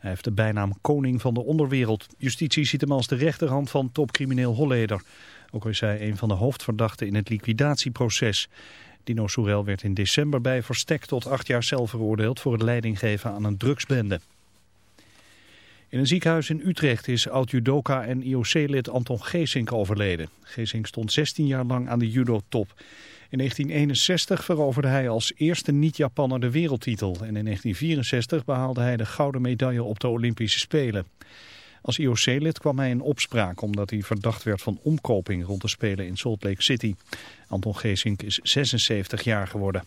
Hij heeft de bijnaam koning van de onderwereld. Justitie ziet hem als de rechterhand van topcrimineel Holleder. Ook is hij een van de hoofdverdachten in het liquidatieproces. Dino Soerel werd in december bij verstek tot acht jaar cel veroordeeld voor het leidinggeven aan een drugsbende. In een ziekenhuis in Utrecht is oud-judoka en IOC-lid Anton Geesink overleden. Geesink stond 16 jaar lang aan de judo-top. In 1961 veroverde hij als eerste niet-Japanner de wereldtitel. En in 1964 behaalde hij de gouden medaille op de Olympische Spelen. Als IOC-lid kwam hij in opspraak omdat hij verdacht werd van omkoping rond de Spelen in Salt Lake City. Anton Geesink is 76 jaar geworden.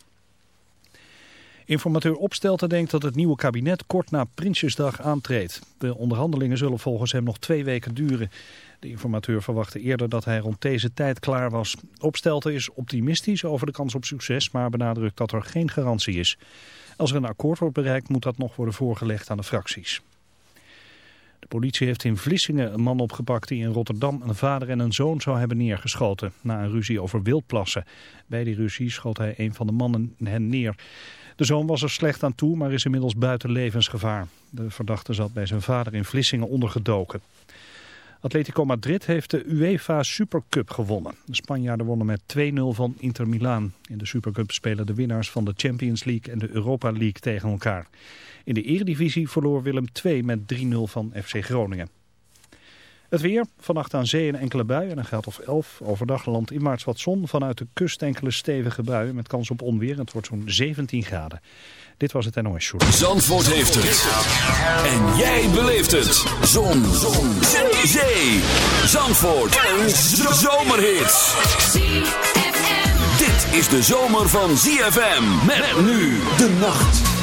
Informateur Opstelten denkt dat het nieuwe kabinet kort na Prinsjesdag aantreedt. De onderhandelingen zullen volgens hem nog twee weken duren. De informateur verwachtte eerder dat hij rond deze tijd klaar was. Opstelten is optimistisch over de kans op succes, maar benadrukt dat er geen garantie is. Als er een akkoord wordt bereikt moet dat nog worden voorgelegd aan de fracties. De politie heeft in Vlissingen een man opgepakt die in Rotterdam een vader en een zoon zou hebben neergeschoten. Na een ruzie over wildplassen. Bij die ruzie schoot hij een van de mannen hen neer. De zoon was er slecht aan toe, maar is inmiddels buiten levensgevaar. De verdachte zat bij zijn vader in Vlissingen ondergedoken. Atletico Madrid heeft de UEFA Supercup gewonnen. De Spanjaarden wonnen met 2-0 van Inter Milaan. In de Supercup spelen de winnaars van de Champions League en de Europa League tegen elkaar. In de eredivisie verloor Willem 2 met 3-0 van FC Groningen. Het weer, vannacht aan zee en enkele buien, een graad of 11. Overdag maart wat zon, vanuit de kust enkele stevige buien met kans op onweer. Het wordt zo'n 17 graden. Dit was het NOS Show. Zandvoort heeft het. En jij beleeft het. Zon. zon. Zee. zee. Zandvoort. Een zomerhit. Dit is de zomer van ZFM. Met nu de nacht.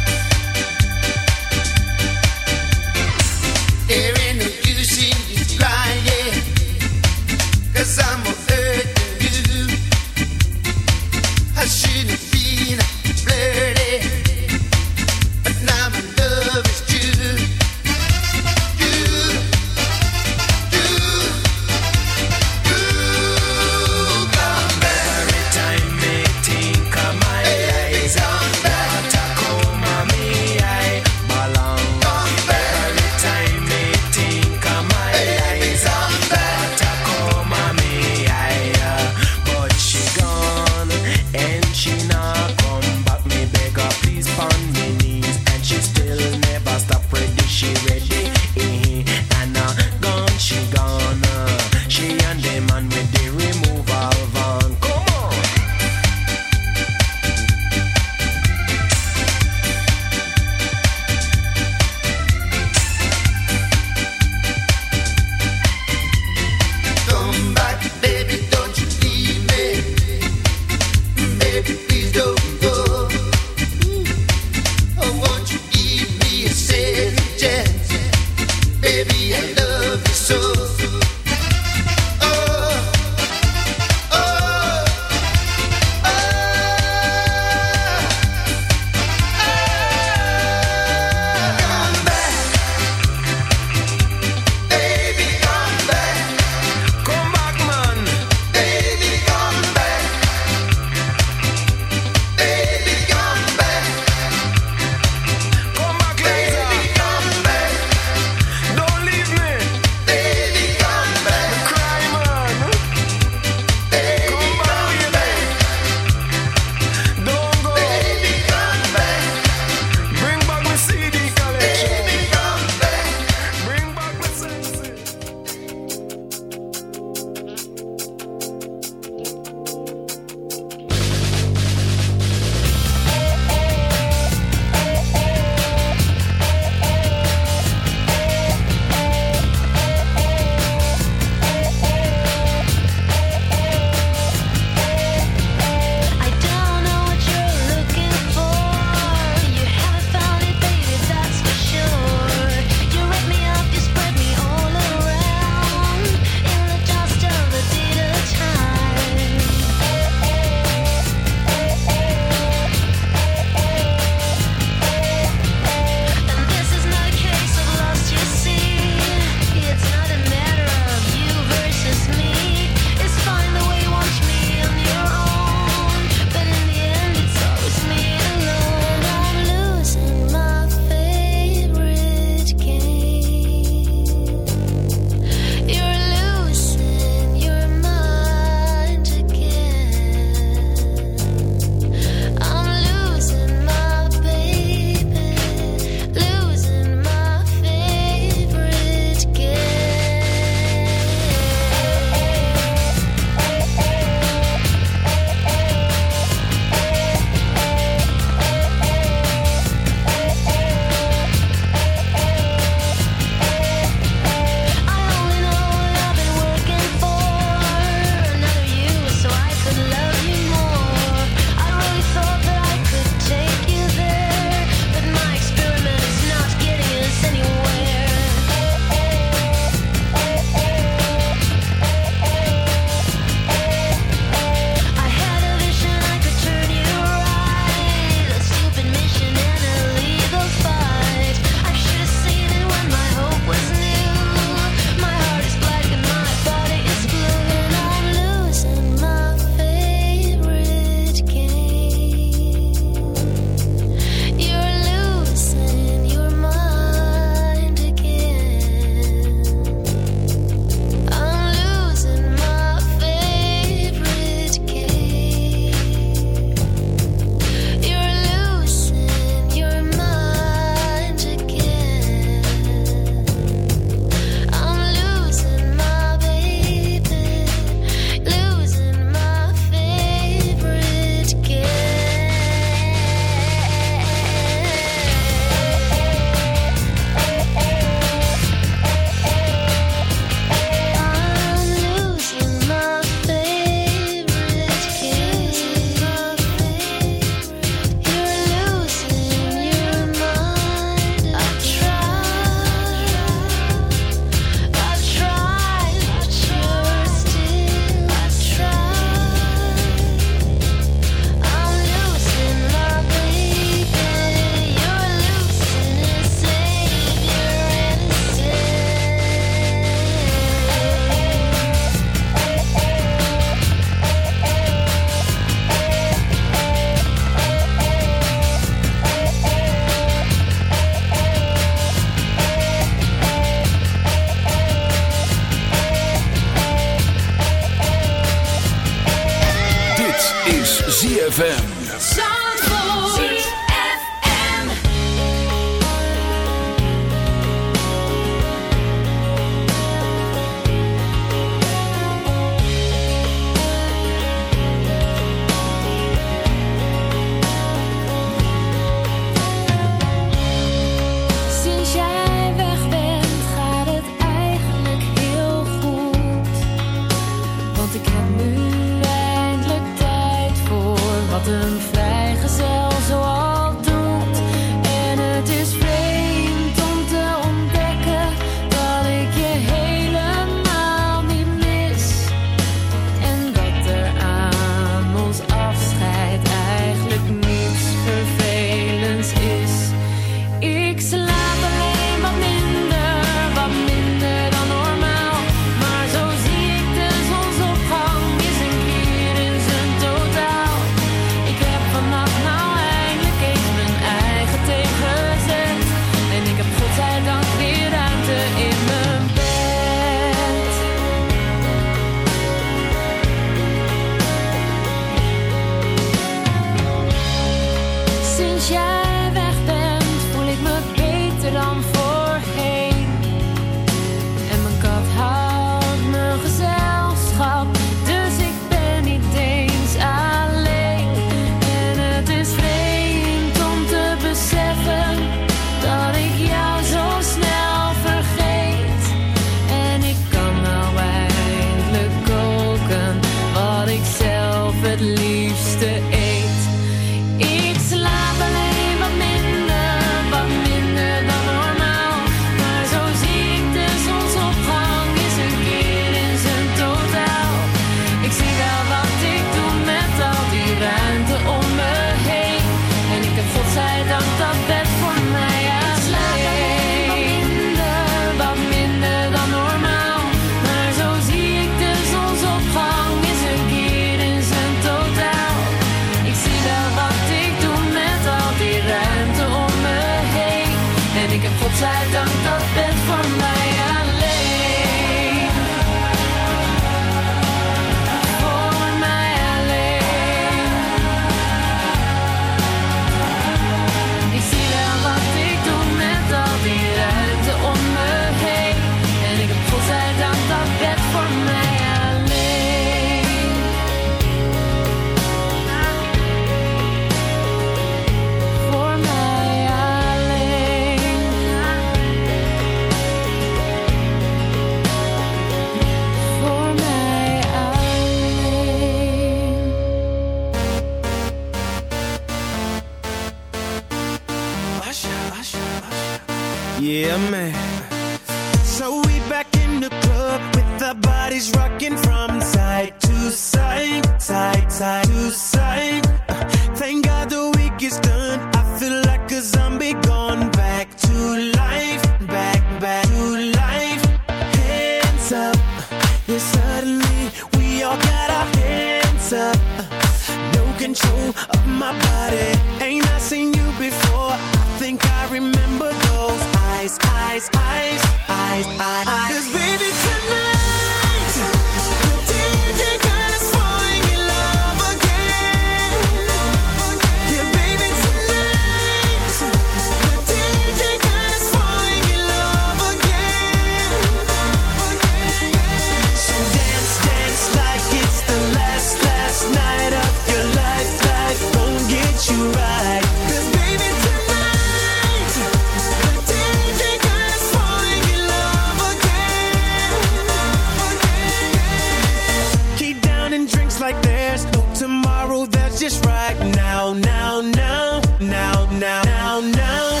Down, now.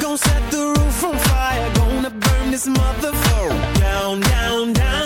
Gonna set the roof on fire. Gonna burn this mother down, down, down.